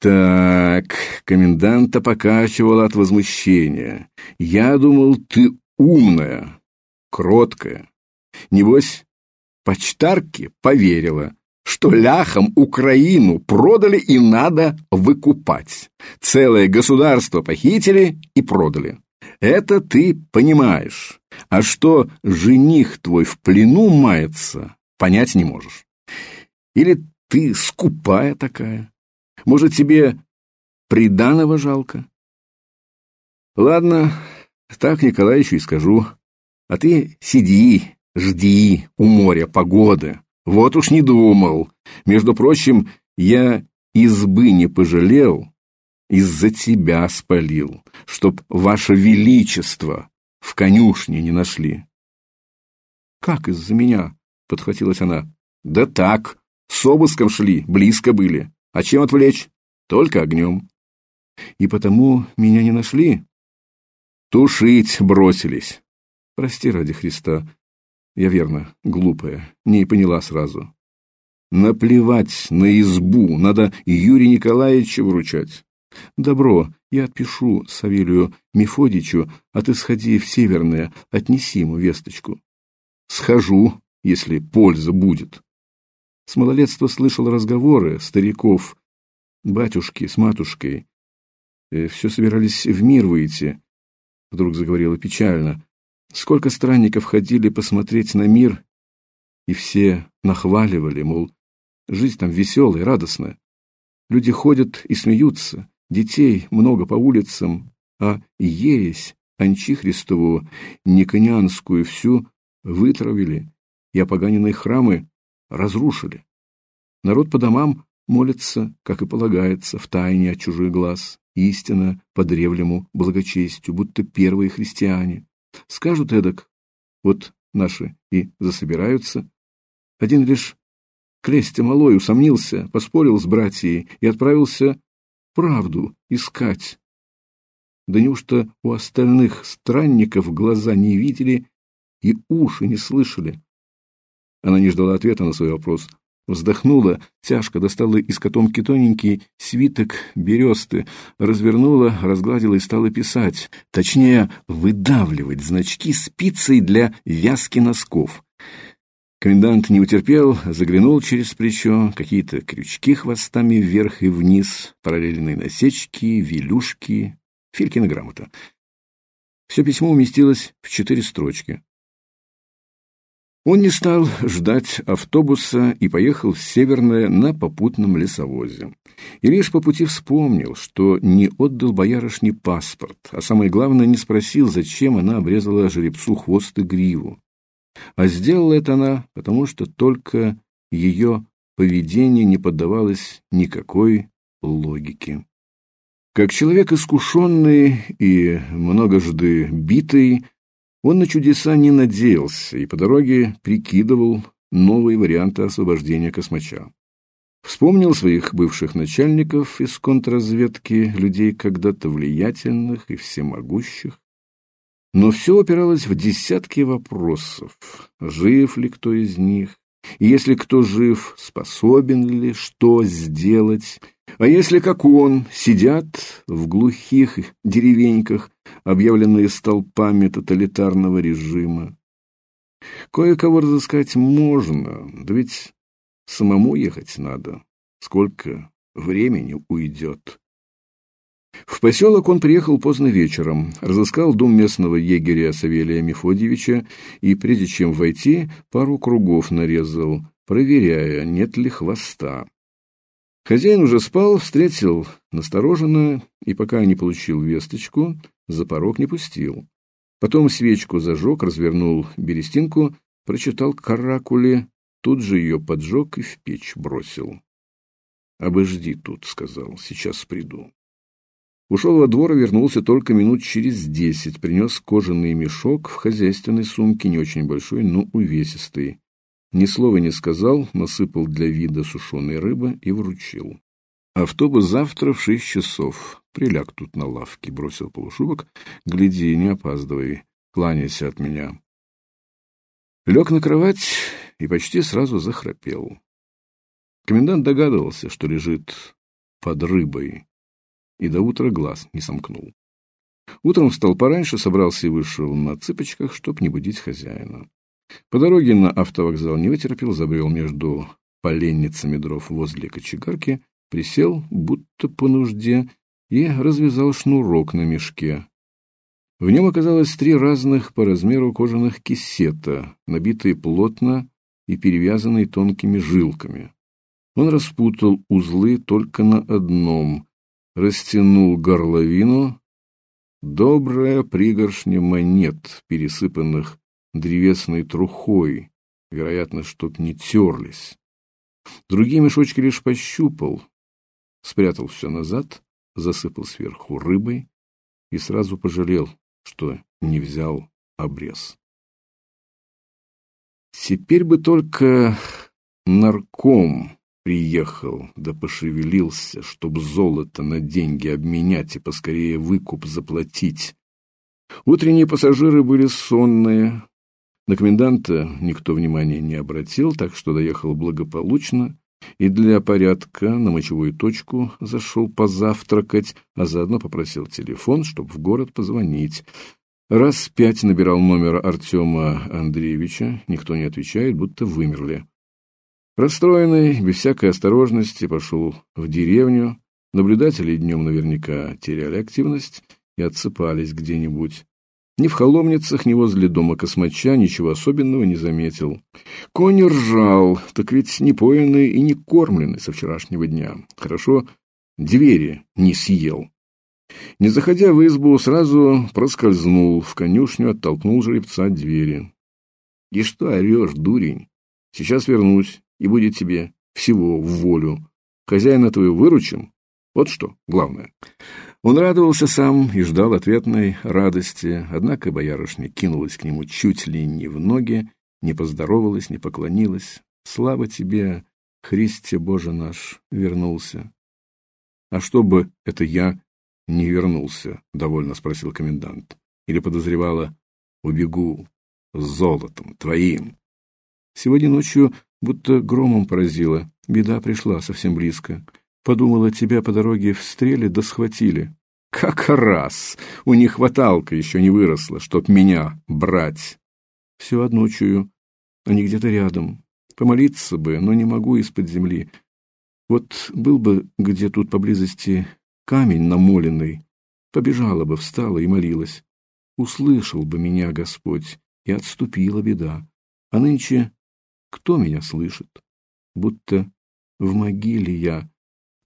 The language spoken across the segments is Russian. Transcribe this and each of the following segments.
Так, коменданта покачивала от возмущения. Я думал, ты умная, кроткая. Небось, почтарке поверила, что ляхам Украину продали и надо выкупать. Целое государство похитили и продали. Это ты понимаешь. А что жених твой в плену мается, понять не можешь. Или ты скупая такая? Может, тебе приданого жалко? Ладно, так Николаевичу и скажу. А ты сиди, жди у моря погоды. Вот уж не думал. Между прочим, я избы не пожалел, из-за тебя спалил, чтоб ваше величество в конюшне не нашли. Как из-за меня? Подхватилась она. Да так, с обыском шли, близко были. А чем отвлечь? Только огнем. И потому меня не нашли? Тушить бросились. Прости ради Христа. Я верно, глупая, не поняла сразу. Наплевать на избу, надо Юрия Николаевича вручать. Добро, я отпишу Савелию Мефодичу, а ты сходи в Северное, отнеси ему весточку. Схожу, если польза будет. С малолетства слышал разговоры стариков, батюшки с матушкой. Э, Все собирались в мир выйти. Вдруг заговорила печально. Сколько странников ходили посмотреть на мир, и все нахваливали, мол, жизнь там веселая, радостная. Люди ходят и смеются, детей много по улицам, а ересь Анчихристову, Никонянскую всю вытравили, и опоганенные храмы разрушили. Народ по домам молится, как и полагается, в тайне от чужих глаз, истинно по древнему благочестию, будто первые христиане. Скажут эдак, вот наши и засобираются. Один лишь Клестя Малой усомнился, поспорил с братьей и отправился правду искать. Да неужто у остальных странников глаза не видели и уши не слышали? Она не ждала ответа на свой вопрос. Вздохнула, тяжко достала из котомки тоненький свиток бересты, развернула, разгладила и стала писать. Точнее, выдавливать значки спицей для вязки носков. Комендант не утерпел, заглянул через плечо, какие-то крючки хвостами вверх и вниз, параллельные насечки, велюшки, Филькина грамота. Все письмо уместилось в четыре строчки. Он не стал ждать автобуса и поехал в Северное на попутном лесовозе. И лишь по пути вспомнил, что не отдал боярышне паспорт, а самое главное, не спросил, зачем она обрезала жеребцу хвост и гриву. А сделала это она, потому что только ее поведение не поддавалось никакой логике. Как человек искушенный и многожды битый, он на чудеса не надеялся и по дороге прикидывал новые варианты освобождения космача. Вспомнил своих бывших начальников из контрразведки, людей когда-то влиятельных и всемогущих. Но все упиралось в десятки вопросов. Жив ли кто из них? И если кто жив, способен ли что сделать? А если, как он, сидят в глухих деревеньках, объявленные столпами тоталитарного режима? Кое-кого разыскать можно, да ведь самому ехать надо. Сколько времени уйдет? В поселок он приехал поздно вечером, разыскал дом местного егеря Савелия Мефодьевича и, прежде чем войти, пару кругов нарезал, проверяя, нет ли хвоста. Хозяин уже спал, встретил настороженно и, пока не получил весточку, за порог не пустил. Потом свечку зажег, развернул берестинку, прочитал каракули, тут же ее поджег и в печь бросил. «Обожди тут», — сказал, — «сейчас приду». Ушел во двор и вернулся только минут через десять. Принес кожаный мешок в хозяйственной сумке, не очень большой, но увесистый. Ни слова не сказал, насыпал для вида сушеной рыбы и вручил. Автобус завтра в шесть часов. Приляг тут на лавке, бросил полушубок. Гляди, не опаздывай, кланяйся от меня. Лег на кровать и почти сразу захрапел. Комендант догадывался, что лежит под рыбой. И до утра глаз не сомкнул. Утром встал пораньше, собрался и вышел на цыпочках, чтоб не будить хозяина. По дороге на автовокзал не вытерпел, забрел между поленницами дров возле кочегарки, присел, будто по нужде, и развязал шнурок на мешке. В нем оказалось три разных по размеру кожаных кисета, набитые плотно и перевязанные тонкими жилками. Он распутал узлы только на одном, растянул горловину. Добрая пригоршня монет, пересыпанных древесной трухой, вероятно, чтоб не терлись. Другие мешочки лишь пощупал, спрятал все назад, засыпал сверху рыбой и сразу пожалел, что не взял обрез. Теперь бы только нарком приехал, да пошевелился, чтоб золото на деньги обменять и поскорее выкуп заплатить. Утренние пассажиры были сонные. На коменданта никто внимания не обратил, так что доехал благополучно и для порядка на мочевую точку зашел позавтракать, а заодно попросил телефон, чтобы в город позвонить. Раз пять набирал номер Артема Андреевича, никто не отвечает, будто вымерли. Расстроенный, без всякой осторожности, пошел в деревню. Наблюдатели днем наверняка теряли активность и отсыпались где-нибудь. Ни в холомницах, ни возле дома космача ничего особенного не заметил. Конь ржал, так ведь не поенный и не кормленный со вчерашнего дня. Хорошо, двери не съел. Не заходя в избу, сразу проскользнул в конюшню, оттолкнул жеребца от двери. — И что орешь, дурень? Сейчас вернусь, и будет тебе всего в волю. Хозяина твою выручим. Вот что главное. Он радовался сам и ждал ответной радости, однако боярышня кинулась к нему чуть ли не в ноги, не поздоровалась, не поклонилась. «Слава тебе, Христе Боже наш, вернулся!» «А что бы это я не вернулся?» — довольно спросил комендант. «Или подозревала, убегу с золотом твоим?» Сегодня ночью будто громом поразило. Беда пришла совсем близко. Подумала, тебя по дороге встрели да схватили. Как раз! У них хваталка еще не выросла, чтоб меня брать. Все одно чую. Они где-то рядом. Помолиться бы, но не могу из-под земли. Вот был бы где тут поблизости камень намоленный, побежала бы, встала и молилась. Услышал бы меня Господь, и отступила беда. А нынче кто меня слышит? Будто в могиле я,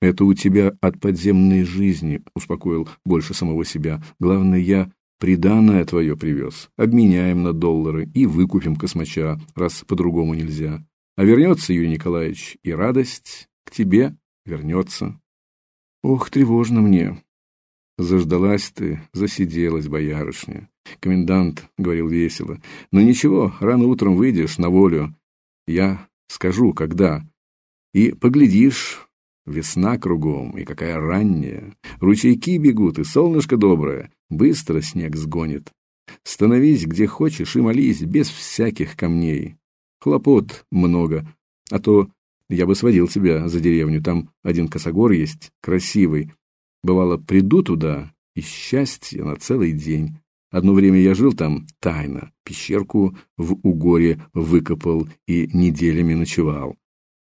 это у тебя от подземной жизни, успокоил больше самого себя. Главное, я приданное твое привез. Обменяем на доллары и выкупим космача, раз по-другому нельзя. А вернется Юрий Николаевич, и радость к тебе вернется. Ох, тревожно мне. Заждалась ты, засиделась, боярышня. Комендант говорил весело. Но ничего, рано утром выйдешь на волю. Я скажу, когда. И поглядишь, Весна кругом, и какая ранняя. Ручейки бегут, и солнышко доброе. Быстро снег сгонит. Становись где хочешь и молись, без всяких камней. Хлопот много, а то я бы сводил тебя за деревню. Там один косогор есть, красивый. Бывало, приду туда, и счастье на целый день. Одно время я жил там тайно, пещерку в угоре выкопал и неделями ночевал.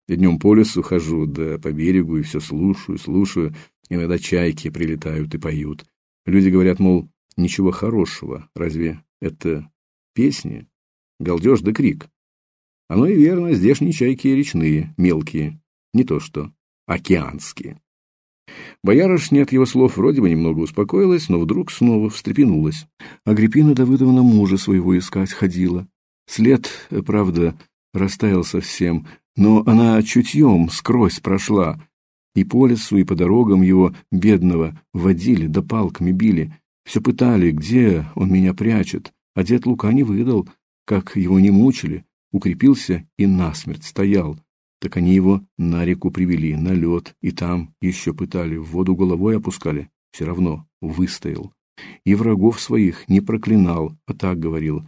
Днем по лесу хожу, да по берегу, и все слушаю, слушаю. Иногда чайки прилетают и поют. Люди говорят, мол, ничего хорошего. Разве это песни? Галдеж да крик. Оно и верно, здешние чайки речные, мелкие, не то что океанские. Боярышня от его слов вроде бы немного успокоилась, но вдруг снова встрепенулась. Агриппина Давыдовна мужа своего искать ходила. След, правда, растаял совсем, но она чутьем скрозь прошла, и по лесу, и по дорогам его, бедного, водили да палками били. Все пытали, где он меня прячет, а дед Лука не выдал, как его не мучили, укрепился и насмерть стоял. Так они его на реку привели, на лед, и там еще пытали, в воду головой опускали, все равно выстоял. И врагов своих не проклинал, а так говорил,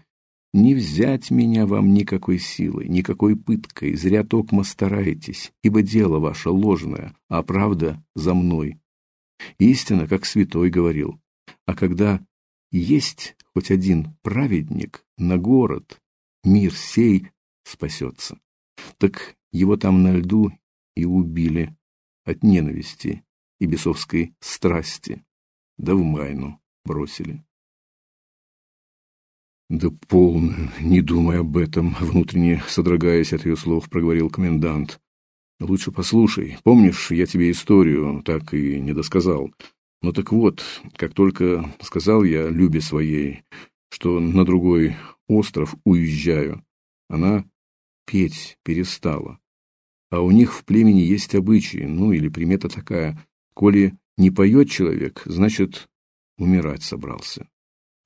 не взять меня вам никакой силой, никакой пыткой, зря токмо стараетесь, ибо дело ваше ложное, а правда за мной. Истина, как святой говорил. А когда есть хоть один праведник на город, мир сей спасется. Так его там на льду и убили от ненависти и бесовской страсти, да в майну бросили. «Да полно, не думай об этом», — внутренне содрогаясь от ее слов, проговорил комендант. «Лучше послушай. Помнишь, я тебе историю так и не досказал? Ну так вот, как только сказал я Любе своей, что на другой остров уезжаю, она петь перестала. А у них в племени есть обычаи, ну или примета такая. Коли не поет человек, значит, умирать собрался.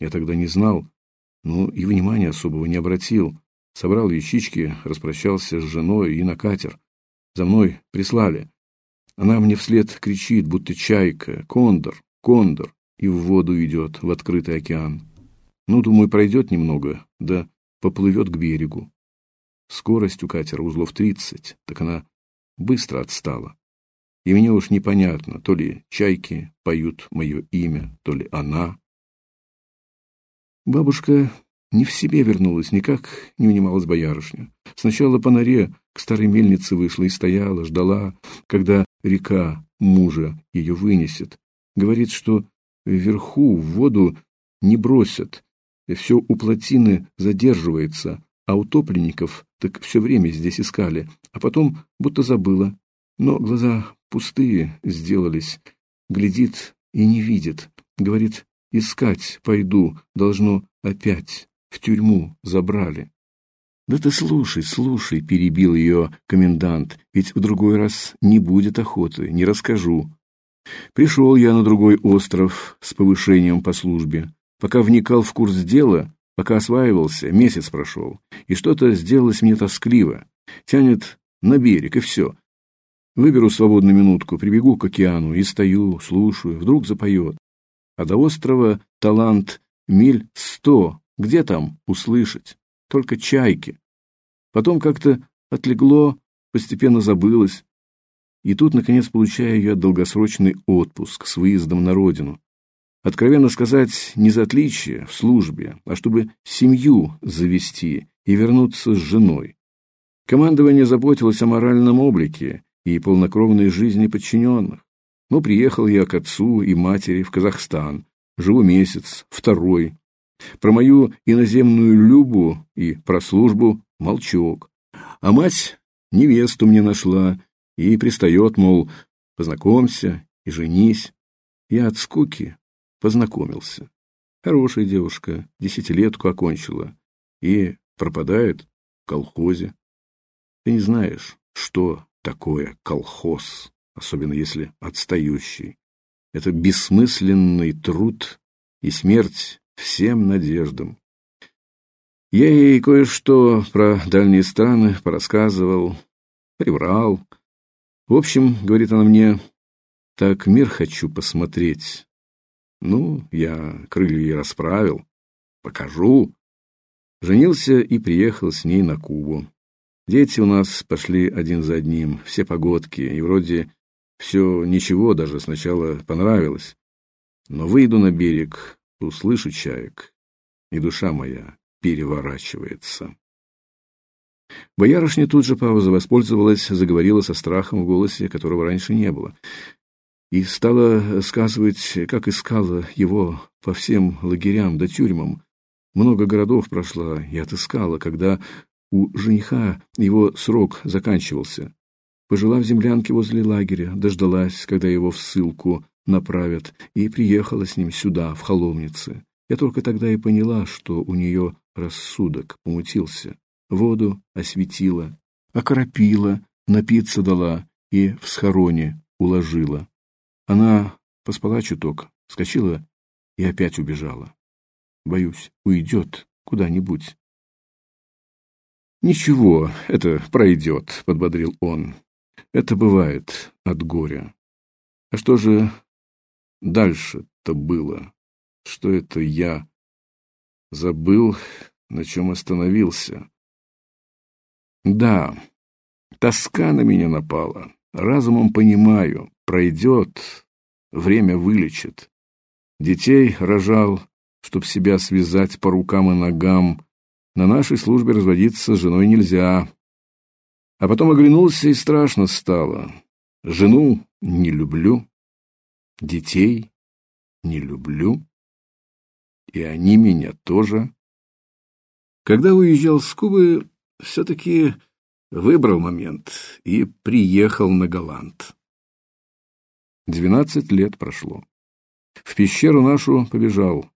Я тогда не знал, ну и внимания особого не обратил. Собрал вещички, распрощался с женой и на катер. За мной прислали. Она мне вслед кричит, будто чайка, кондор, кондор, и в воду идет, в открытый океан. Ну, думаю, пройдет немного, да поплывет к берегу. Скорость у катера узлов тридцать, так она быстро отстала. И мне уж непонятно, то ли чайки поют мое имя, то ли она. Бабушка не в себе вернулась, никак не унималась боярышня. Сначала по норе к старой мельнице вышла и стояла, ждала, когда река мужа ее вынесет. Говорит, что вверху в воду не бросят, все у плотины задерживается, а утопленников так все время здесь искали, а потом будто забыла. Но глаза пустые сделались, глядит и не видит. Говорит, искать пойду, должно опять в тюрьму забрали. «Да ты слушай, слушай», — перебил ее комендант, «ведь в другой раз не будет охоты, не расскажу». Пришел я на другой остров с повышением по службе. Пока вникал в курс дела, пока осваивался, месяц прошел, и что-то сделалось мне тоскливо. Тянет на берег, и все. Выберу свободную минутку, прибегу к океану и стою, слушаю, вдруг запоет. А до острова талант миль сто, где там услышать? Только чайки. Потом как-то отлегло, постепенно забылось. И тут, наконец, получаю я долгосрочный отпуск с выездом на родину. Откровенно сказать, не за отличие в службе, а чтобы семью завести и вернуться с женой. Командование заботилось о моральном облике и полнокровной жизни подчиненных. Ну, приехал я к отцу и матери в Казахстан. Живу месяц, второй. Про мою иноземную любу и про службу молчок. А мать невесту мне нашла и пристает, мол, познакомься и женись. Я от скуки Познакомился. Хорошая девушка, десятилетку окончила. И пропадает в колхозе. Ты не знаешь, что такое колхоз, особенно если отстающий. Это бессмысленный труд и смерть всем надеждам. Я ей кое-что про дальние страны порассказывал, приврал. В общем, говорит она мне, так мир хочу посмотреть. Ну, я крылья расправил. Покажу. Женился и приехал с ней на Кубу. Дети у нас пошли один за одним, все погодки, и вроде все ничего даже сначала понравилось. Но выйду на берег, услышу чаек, и душа моя переворачивается. Боярышня тут же пауза воспользовалась, заговорила со страхом в голосе, которого раньше не было и стала сказывать, как искала его по всем лагерям да тюрьмам. Много городов прошла и отыскала, когда у жениха его срок заканчивался. Пожила в землянке возле лагеря, дождалась, когда его в ссылку направят, и приехала с ним сюда, в Холомнице. Я только тогда и поняла, что у нее рассудок помутился. Воду осветила, окропила, напиться дала и в схороне уложила. Она поспала чуток, вскочила и опять убежала. Боюсь, уйдет куда-нибудь. «Ничего, это пройдет», — подбодрил он. «Это бывает от горя. А что же дальше-то было? Что это я забыл? на чем остановился. Да, тоска на меня напала. Разумом понимаю, пройдет, время вылечит. Детей рожал, чтоб себя связать по рукам и ногам. На нашей службе разводиться с женой нельзя. А потом оглянулся и страшно стало. Жену не люблю, детей не люблю, и они меня тоже. Когда уезжал с Кубы, все-таки выбрал момент и приехал на Голланд. Двенадцать лет прошло. В пещеру нашу побежал,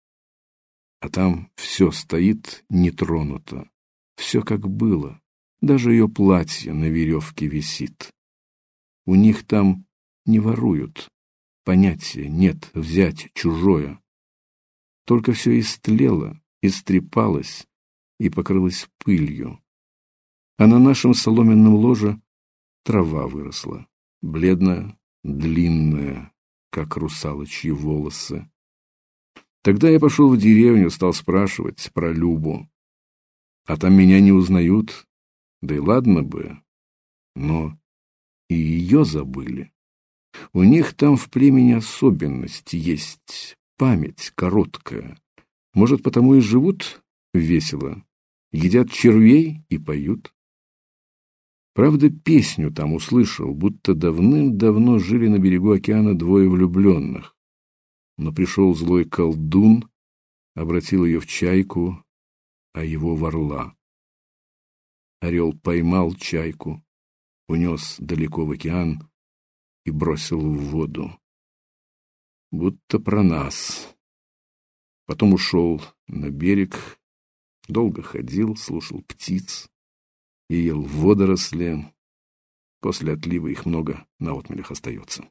а там все стоит нетронуто, все как было, даже ее платье на веревке висит. У них там не воруют, понятия нет взять чужое. Только все истлело, истрепалось и покрылось пылью. А на нашем соломенном ложе трава выросла, бледная, длинная, как русалочьи волосы. Тогда я пошел в деревню, стал спрашивать про Любу. А там меня не узнают, да и ладно бы, но и ее забыли. У них там в племени особенность есть, память короткая. Может, потому и живут весело, едят червей и поют. Правда, песню там услышал, будто давным-давно жили на берегу океана двое влюбленных. Но пришел злой колдун, обратил ее в чайку, а его в орла. Орел поймал чайку, унес далеко в океан и бросил в воду. Будто про нас. Потом ушел на берег, долго ходил, слушал птиц и ел водоросли. После отлива их много на отмелях остается.